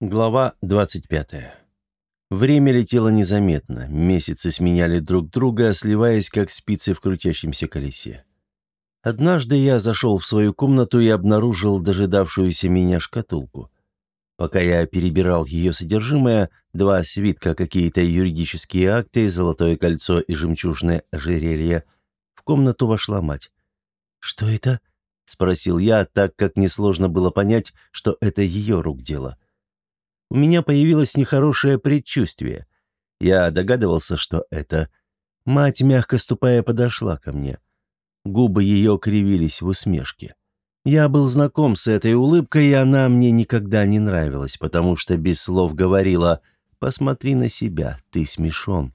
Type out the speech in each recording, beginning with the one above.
Глава 25. Время летело незаметно, месяцы сменяли друг друга, сливаясь как спицы в крутящемся колесе. Однажды я зашел в свою комнату и обнаружил дожидавшуюся меня шкатулку. Пока я перебирал ее содержимое, два свитка, какие-то юридические акты, золотое кольцо и жемчужное ожерелье, в комнату вошла мать. «Что это?» — спросил я, так как несложно было понять, что это ее рук дело. — у меня появилось нехорошее предчувствие. Я догадывался, что это... Мать, мягко ступая, подошла ко мне. Губы ее кривились в усмешке. Я был знаком с этой улыбкой, и она мне никогда не нравилась, потому что без слов говорила «Посмотри на себя, ты смешон».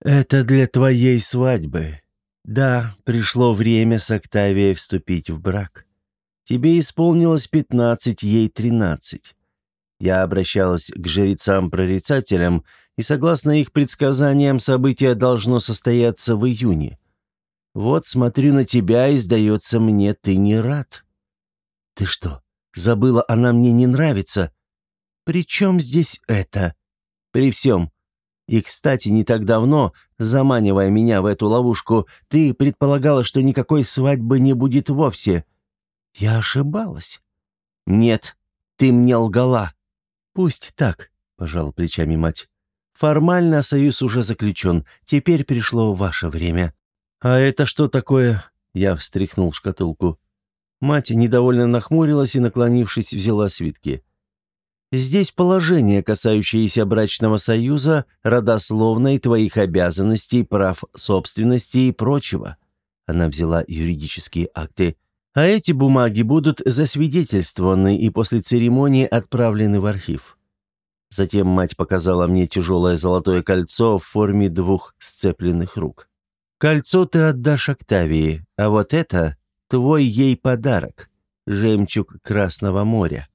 «Это для твоей свадьбы. Да, пришло время с Октавией вступить в брак. Тебе исполнилось пятнадцать, ей тринадцать. Я обращалась к жрецам-прорицателям, и согласно их предсказаниям, событие должно состояться в июне. Вот смотрю на тебя, и, сдается мне, ты не рад. Ты что, забыла, она мне не нравится? При чем здесь это? При всем. И, кстати, не так давно, заманивая меня в эту ловушку, ты предполагала, что никакой свадьбы не будет вовсе. Я ошибалась. Нет, ты мне лгала. «Пусть так», — пожал плечами мать. «Формально союз уже заключен. Теперь пришло ваше время». «А это что такое?» — я встряхнул шкатулку. Мать недовольно нахмурилась и, наклонившись, взяла свитки. «Здесь положение, касающееся брачного союза, родословной, твоих обязанностей, прав собственности и прочего». Она взяла юридические акты. А эти бумаги будут засвидетельствованы и после церемонии отправлены в архив. Затем мать показала мне тяжелое золотое кольцо в форме двух сцепленных рук. «Кольцо ты отдашь Октавии, а вот это — твой ей подарок, жемчуг Красного моря».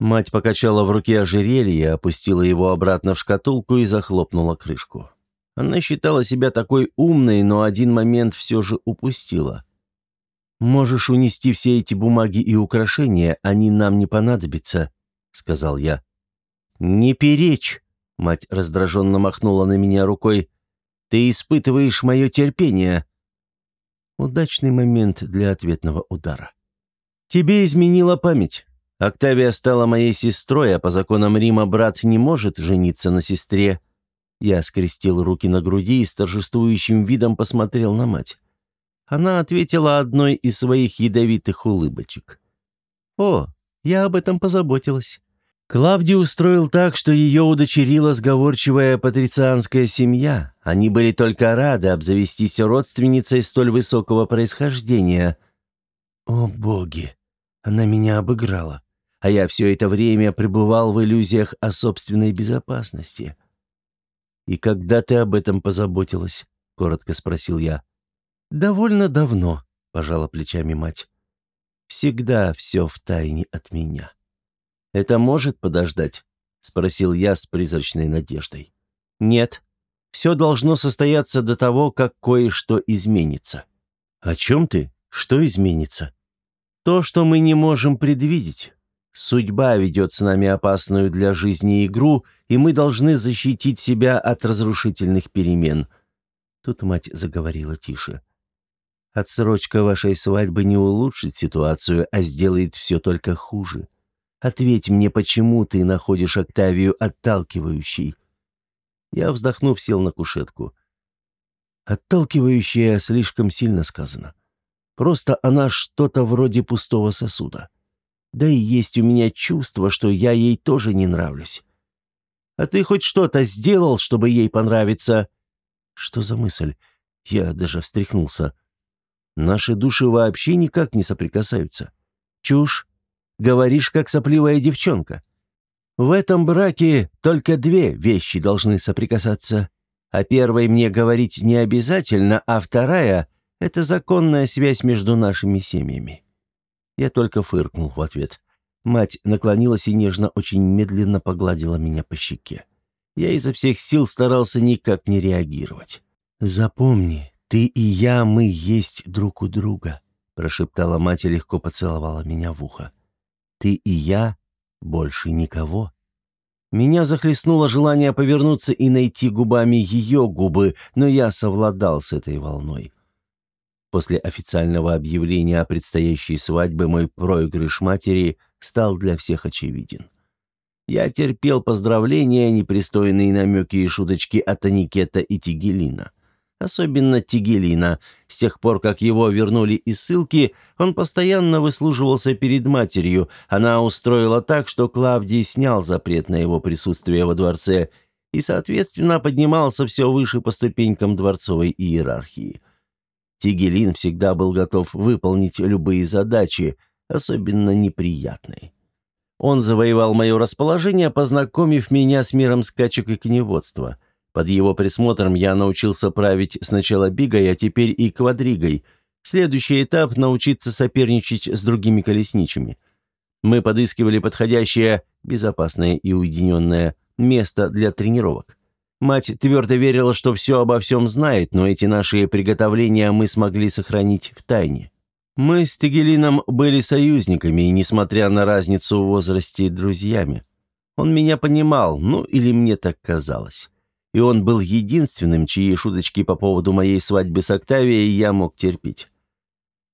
Мать покачала в руке ожерелье, опустила его обратно в шкатулку и захлопнула крышку. Она считала себя такой умной, но один момент все же упустила — «Можешь унести все эти бумаги и украшения, они нам не понадобятся», — сказал я. «Не перечь!» — мать раздраженно махнула на меня рукой. «Ты испытываешь мое терпение». Удачный момент для ответного удара. «Тебе изменила память. Октавия стала моей сестрой, а по законам Рима брат не может жениться на сестре». Я скрестил руки на груди и с торжествующим видом посмотрел на мать. Она ответила одной из своих ядовитых улыбочек. «О, я об этом позаботилась». Клавдий устроил так, что ее удочерила сговорчивая патрицианская семья. Они были только рады обзавестись родственницей столь высокого происхождения. О, боги! Она меня обыграла, а я все это время пребывал в иллюзиях о собственной безопасности. «И когда ты об этом позаботилась?» — коротко спросил я. «Довольно давно», — пожала плечами мать. «Всегда все в тайне от меня». «Это может подождать?» — спросил я с призрачной надеждой. «Нет. Все должно состояться до того, как кое-что изменится». «О чем ты? Что изменится?» «То, что мы не можем предвидеть. Судьба ведет с нами опасную для жизни игру, и мы должны защитить себя от разрушительных перемен». Тут мать заговорила тише. Отсрочка вашей свадьбы не улучшит ситуацию, а сделает все только хуже. Ответь мне, почему ты находишь Октавию отталкивающей?» Я, вздохнув, сел на кушетку. «Отталкивающая слишком сильно сказано. Просто она что-то вроде пустого сосуда. Да и есть у меня чувство, что я ей тоже не нравлюсь. А ты хоть что-то сделал, чтобы ей понравиться?» «Что за мысль?» Я даже встряхнулся. Наши души вообще никак не соприкасаются. Чушь. Говоришь, как сопливая девчонка. В этом браке только две вещи должны соприкасаться. О первой мне говорить не обязательно, а вторая — это законная связь между нашими семьями. Я только фыркнул в ответ. Мать наклонилась и нежно, очень медленно погладила меня по щеке. Я изо всех сил старался никак не реагировать. «Запомни, «Ты и я, мы есть друг у друга», — прошептала мать и легко поцеловала меня в ухо. «Ты и я больше никого». Меня захлестнуло желание повернуться и найти губами ее губы, но я совладал с этой волной. После официального объявления о предстоящей свадьбе мой проигрыш матери стал для всех очевиден. Я терпел поздравления, непристойные намеки и шуточки от Аникета и Тигелина. Особенно Тигелина. С тех пор, как его вернули из ссылки, он постоянно выслуживался перед матерью. Она устроила так, что Клавдий снял запрет на его присутствие во дворце и, соответственно, поднимался все выше по ступенькам дворцовой иерархии. Тигелин всегда был готов выполнить любые задачи, особенно неприятные. Он завоевал мое расположение, познакомив меня с миром скачек и коневодства. Под его присмотром я научился править сначала бигой, а теперь и квадригой. Следующий этап – научиться соперничать с другими колесничими. Мы подыскивали подходящее, безопасное и уединенное место для тренировок. Мать твердо верила, что все обо всем знает, но эти наши приготовления мы смогли сохранить в тайне. Мы с Тегелином были союзниками и, несмотря на разницу в возрасте, друзьями. Он меня понимал, ну или мне так казалось. И он был единственным, чьи шуточки по поводу моей свадьбы с Октавией я мог терпеть.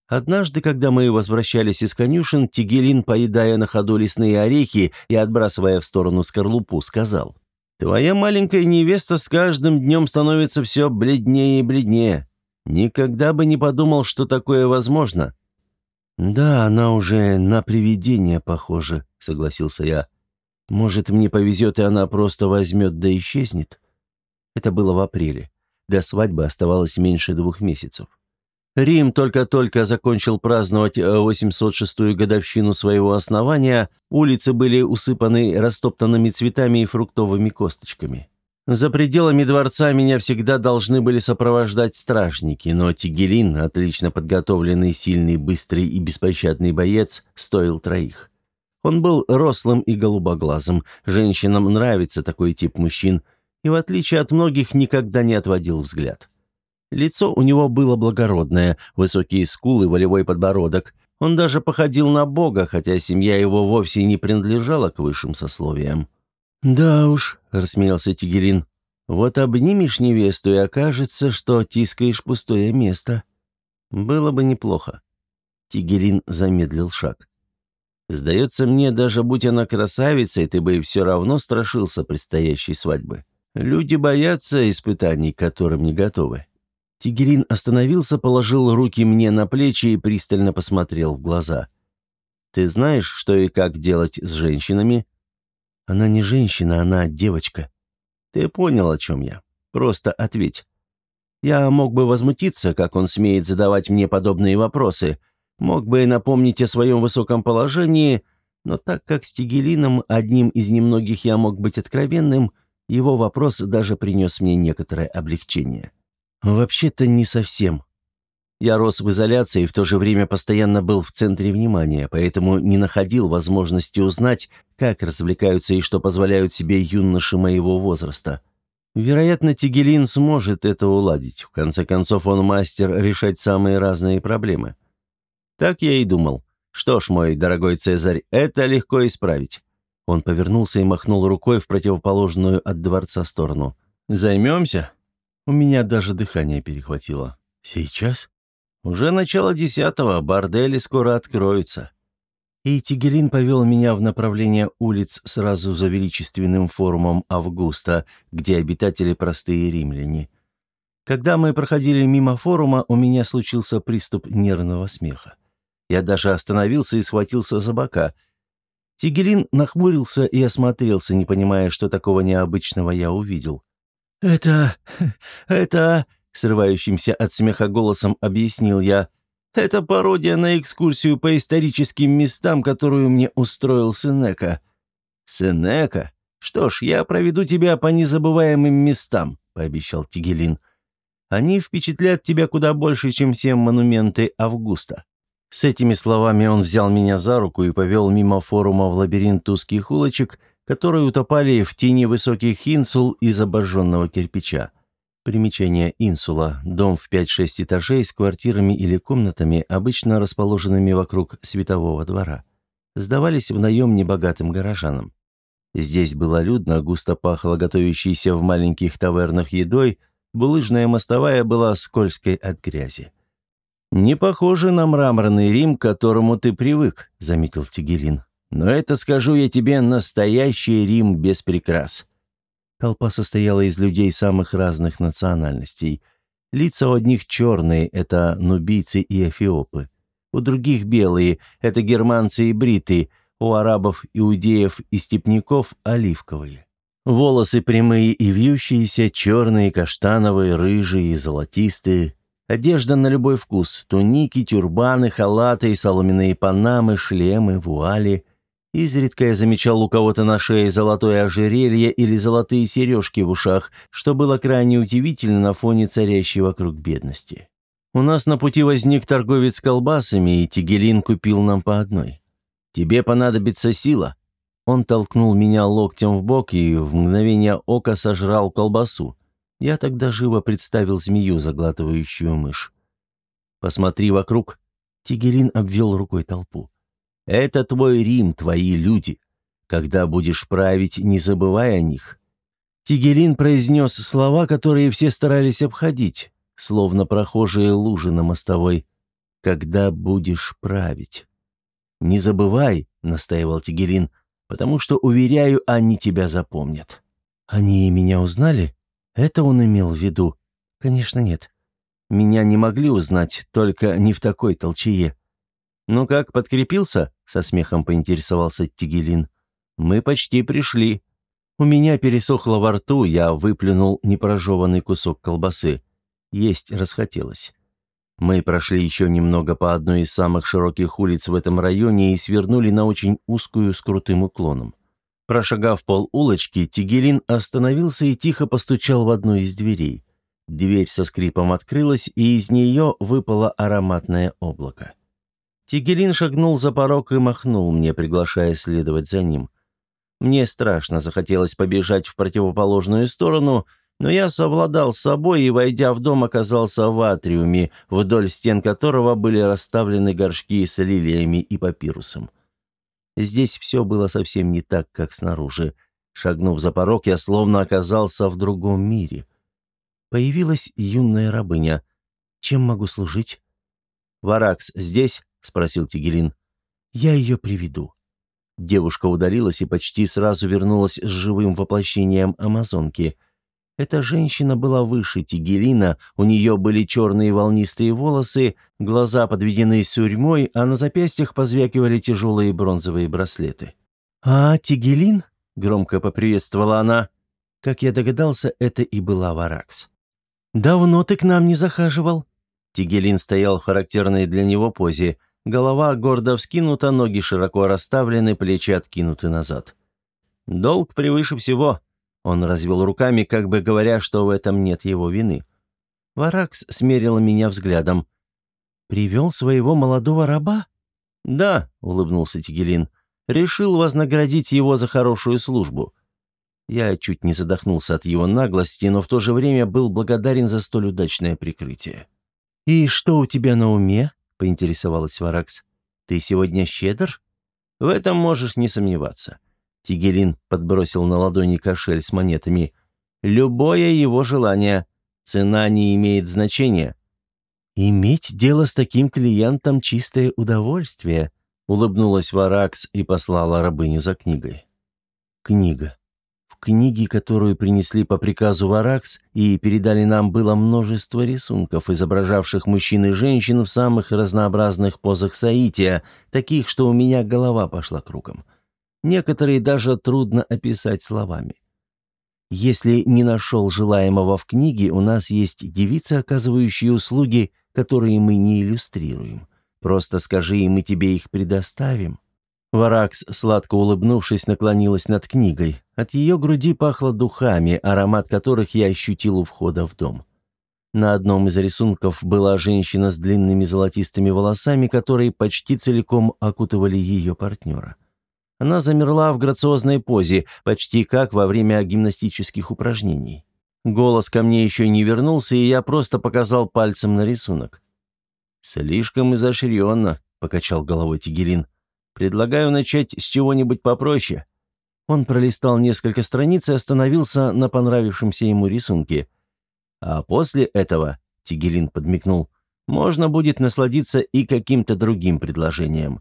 Однажды, когда мы возвращались из конюшен, Тигелин, поедая на ходу лесные орехи и отбрасывая в сторону скорлупу, сказал, «Твоя маленькая невеста с каждым днем становится все бледнее и бледнее. Никогда бы не подумал, что такое возможно». «Да, она уже на привидение похожа», — согласился я. «Может, мне повезет, и она просто возьмет да исчезнет?» Это было в апреле. До свадьбы оставалось меньше двух месяцев. Рим только-только закончил праздновать 806-ю годовщину своего основания, улицы были усыпаны растоптанными цветами и фруктовыми косточками. За пределами дворца меня всегда должны были сопровождать стражники, но Тигелин, отлично подготовленный, сильный, быстрый и беспощадный боец, стоил троих. Он был рослым и голубоглазым, женщинам нравится такой тип мужчин, и в отличие от многих никогда не отводил взгляд. Лицо у него было благородное, высокие скулы, волевой подбородок. Он даже походил на бога, хотя семья его вовсе не принадлежала к высшим сословиям. «Да уж», — рассмеялся Тигелин, — «вот обнимешь невесту, и окажется, что тискаешь пустое место. Было бы неплохо». Тигелин замедлил шаг. «Сдается мне, даже будь она красавицей, ты бы все равно страшился предстоящей свадьбы. Люди боятся испытаний, к которым не готовы». Тигелин остановился, положил руки мне на плечи и пристально посмотрел в глаза. «Ты знаешь, что и как делать с женщинами?» Она не женщина, она девочка. Ты понял, о чем я. Просто ответь. Я мог бы возмутиться, как он смеет задавать мне подобные вопросы. Мог бы напомнить о своем высоком положении, но так как с Тигелином, одним из немногих я мог быть откровенным, его вопрос даже принес мне некоторое облегчение. «Вообще-то не совсем», я рос в изоляции и в то же время постоянно был в центре внимания, поэтому не находил возможности узнать, как развлекаются и что позволяют себе юноши моего возраста. Вероятно, Тигелин сможет это уладить. В конце концов, он мастер решать самые разные проблемы. Так я и думал. Что ж, мой дорогой Цезарь, это легко исправить. Он повернулся и махнул рукой в противоположную от дворца сторону. «Займемся?» У меня даже дыхание перехватило. «Сейчас?» «Уже начало десятого, бордели скоро откроются». И Тигелин повел меня в направление улиц сразу за величественным форумом Августа, где обитатели простые римляне. Когда мы проходили мимо форума, у меня случился приступ нервного смеха. Я даже остановился и схватился за бока. Тигелин нахмурился и осмотрелся, не понимая, что такого необычного я увидел. «Это... это...» Срывающимся от смеха голосом объяснил я. «Это пародия на экскурсию по историческим местам, которую мне устроил Сенека». «Сенека? Что ж, я проведу тебя по незабываемым местам», — пообещал Тигелин. «Они впечатлят тебя куда больше, чем все монументы Августа». С этими словами он взял меня за руку и повел мимо форума в лабиринт узких улочек, которые утопали в тени высоких инсул из обожженного кирпича. Примечание инсула – дом в 5-6 этажей с квартирами или комнатами, обычно расположенными вокруг светового двора. Сдавались в наем небогатым горожанам. Здесь было людно, густо пахло готовящейся в маленьких тавернах едой, булыжная мостовая была скользкой от грязи. «Не похоже на мраморный Рим, к которому ты привык», — заметил Тигелин. «Но это, скажу я тебе, настоящий Рим без прикрас». Толпа состояла из людей самых разных национальностей. Лица у одних черные — это нубийцы и эфиопы. У других белые — это германцы и бриты, у арабов, иудеев и степняков – оливковые. Волосы прямые и вьющиеся, черные, каштановые, рыжие и золотистые. Одежда на любой вкус – туники, тюрбаны, халаты, соломенные панамы, шлемы, вуали. Изредка я замечал у кого-то на шее золотое ожерелье или золотые сережки в ушах, что было крайне удивительно на фоне царящей вокруг бедности. У нас на пути возник торговец колбасами, и Тигелин купил нам по одной. «Тебе понадобится сила». Он толкнул меня локтем в бок и в мгновение ока сожрал колбасу. Я тогда живо представил змею, заглатывающую мышь. «Посмотри вокруг». Тигелин обвел рукой толпу. «Это твой Рим, твои люди. Когда будешь править, не забывай о них». Тигелин произнес слова, которые все старались обходить, словно прохожие лужи на мостовой. «Когда будешь править». «Не забывай», — настаивал Тигелин, «потому что, уверяю, они тебя запомнят». «Они меня узнали? Это он имел в виду?» «Конечно, нет. Меня не могли узнать, только не в такой толчее». «Ну как, подкрепился?» — со смехом поинтересовался Тигелин. «Мы почти пришли». У меня пересохло во рту, я выплюнул непрожеванный кусок колбасы. Есть расхотелось. Мы прошли еще немного по одной из самых широких улиц в этом районе и свернули на очень узкую с крутым уклоном. Прошагав пол улочки, Тигелин остановился и тихо постучал в одну из дверей. Дверь со скрипом открылась, и из нее выпало ароматное облако. Тигелин шагнул за порог и махнул мне, приглашая следовать за ним. Мне страшно захотелось побежать в противоположную сторону — но я совладал с собой и, войдя в дом, оказался в атриуме, вдоль стен которого были расставлены горшки с лилиями и папирусом. Здесь все было совсем не так, как снаружи. Шагнув за порог, я словно оказался в другом мире. Появилась юная рабыня. «Чем могу служить?» «Варакс здесь?» — спросил Тигелин. «Я ее приведу». Девушка удалилась и почти сразу вернулась с живым воплощением амазонки — эта женщина была выше Тигелина, у нее были черные волнистые волосы, глаза подведены сюрьмой, а на запястьях позвякивали тяжелые бронзовые браслеты. «А, Тигелин?» — громко поприветствовала она. Как я догадался, это и была Варакс. «Давно ты к нам не захаживал?» Тигелин стоял в характерной для него позе. Голова гордо вскинута, ноги широко расставлены, плечи откинуты назад. «Долг превыше всего», он развел руками, как бы говоря, что в этом нет его вины. Варакс смерил меня взглядом. «Привел своего молодого раба?» «Да», — улыбнулся Тигелин. «Решил вознаградить его за хорошую службу». Я чуть не задохнулся от его наглости, но в то же время был благодарен за столь удачное прикрытие. «И что у тебя на уме?» — поинтересовалась Варакс. «Ты сегодня щедр?» «В этом можешь не сомневаться. Тигелин подбросил на ладони кошель с монетами. «Любое его желание. Цена не имеет значения». «Иметь дело с таким клиентом – чистое удовольствие», – улыбнулась Варакс и послала рабыню за книгой. Книга. В книге, которую принесли по приказу Варакс и передали нам, было множество рисунков, изображавших мужчин и женщин в самых разнообразных позах соития, таких, что у меня голова пошла кругом. Некоторые даже трудно описать словами. Если не нашел желаемого в книге, у нас есть девицы, оказывающие услуги, которые мы не иллюстрируем. Просто скажи, и мы тебе их предоставим». Варакс, сладко улыбнувшись, наклонилась над книгой. От ее груди пахло духами, аромат которых я ощутил у входа в дом. На одном из рисунков была женщина с длинными золотистыми волосами, которые почти целиком окутывали ее партнера. Она замерла в грациозной позе, почти как во время гимнастических упражнений. Голос ко мне еще не вернулся, и я просто показал пальцем на рисунок. «Слишком изощренно», — покачал головой Тигелин. «Предлагаю начать с чего-нибудь попроще». Он пролистал несколько страниц и остановился на понравившемся ему рисунке. А после этого, Тигелин подмигнул, можно будет насладиться и каким-то другим предложением.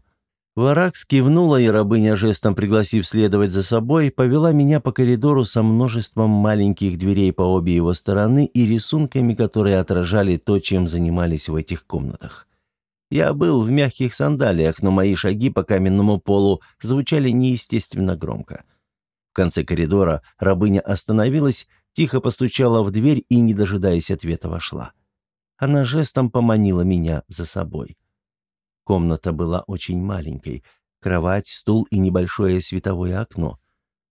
Варакс кивнула, и рабыня, жестом пригласив следовать за собой, повела меня по коридору со множеством маленьких дверей по обе его стороны и рисунками, которые отражали то, чем занимались в этих комнатах. Я был в мягких сандалиях, но мои шаги по каменному полу звучали неестественно громко. В конце коридора рабыня остановилась, тихо постучала в дверь и, не дожидаясь ответа, вошла. Она жестом поманила меня за собой. Комната была очень маленькой. Кровать, стул и небольшое световое окно.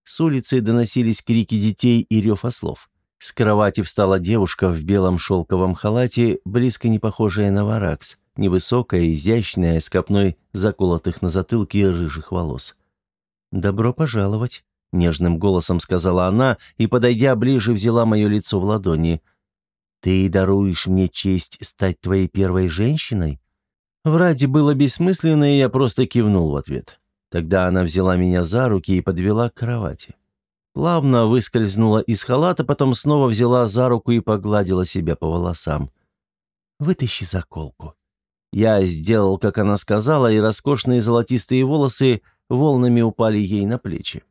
С улицы доносились крики детей и рев ослов. С кровати встала девушка в белом шелковом халате, близко не похожая на варакс, невысокая, изящная, с копной заколотых на затылке рыжих волос. «Добро пожаловать», — нежным голосом сказала она и, подойдя ближе, взяла мое лицо в ладони. «Ты даруешь мне честь стать твоей первой женщиной?» Врать было бессмысленно, и я просто кивнул в ответ. Тогда она взяла меня за руки и подвела к кровати. Плавно выскользнула из халата, потом снова взяла за руку и погладила себя по волосам. «Вытащи заколку». Я сделал, как она сказала, и роскошные золотистые волосы волнами упали ей на плечи.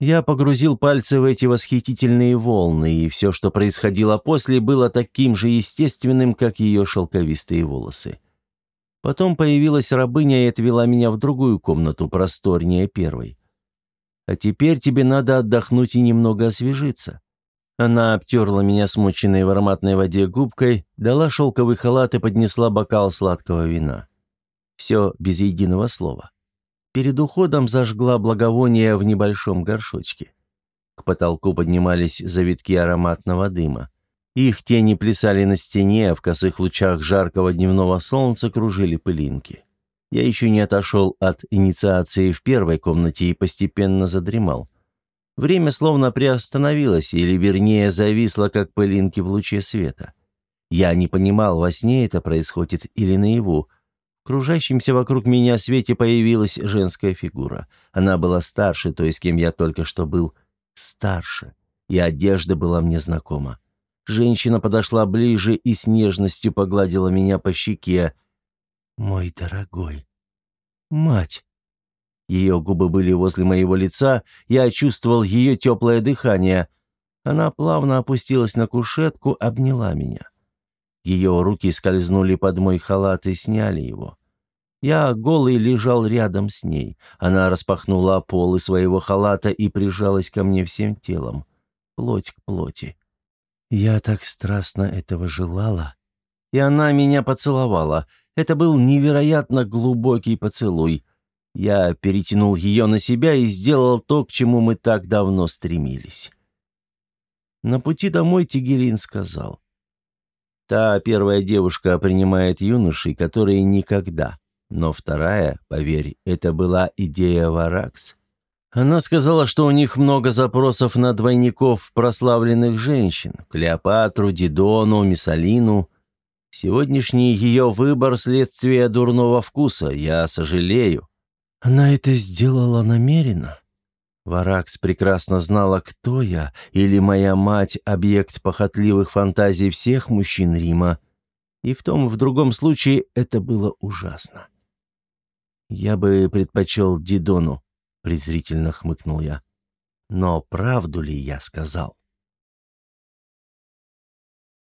Я погрузил пальцы в эти восхитительные волны, и все, что происходило после, было таким же естественным, как ее шелковистые волосы. Потом появилась рабыня и отвела меня в другую комнату, просторнее первой. «А теперь тебе надо отдохнуть и немного освежиться». Она обтерла меня смоченной в ароматной воде губкой, дала шелковый халат и поднесла бокал сладкого вина. Все без единого слова. Перед уходом зажгла благовоние в небольшом горшочке. К потолку поднимались завитки ароматного дыма. Их тени плясали на стене, а в косых лучах жаркого дневного солнца кружили пылинки. Я еще не отошел от инициации в первой комнате и постепенно задремал. Время словно приостановилось, или вернее зависло, как пылинки в луче света. Я не понимал, во сне это происходит или наяву, в кружащемся вокруг меня свете появилась женская фигура. Она была старше той, с кем я только что был. Старше. И одежда была мне знакома. Женщина подошла ближе и с нежностью погладила меня по щеке. «Мой дорогой». «Мать». Ее губы были возле моего лица, я чувствовал ее теплое дыхание. Она плавно опустилась на кушетку, обняла меня. Ее руки скользнули под мой халат и сняли его. Я голый лежал рядом с ней. Она распахнула полы своего халата и прижалась ко мне всем телом. Плоть к плоти. Я так страстно этого желала. И она меня поцеловала. Это был невероятно глубокий поцелуй. Я перетянул ее на себя и сделал то, к чему мы так давно стремились. На пути домой Тигелин сказал. Та первая девушка принимает юношей, которые никогда. Но вторая, поверь, это была идея Варакс. Она сказала, что у них много запросов на двойников прославленных женщин – Клеопатру, Дидону, Миссалину. Сегодняшний ее выбор – следствие дурного вкуса, я сожалею. Она это сделала намеренно. Варакс прекрасно знала, кто я, или моя мать – объект похотливых фантазий всех мужчин Рима. И в том в другом случае это было ужасно. Я бы предпочел Дидону, презрительно хмыкнул я. Но правду ли я сказал?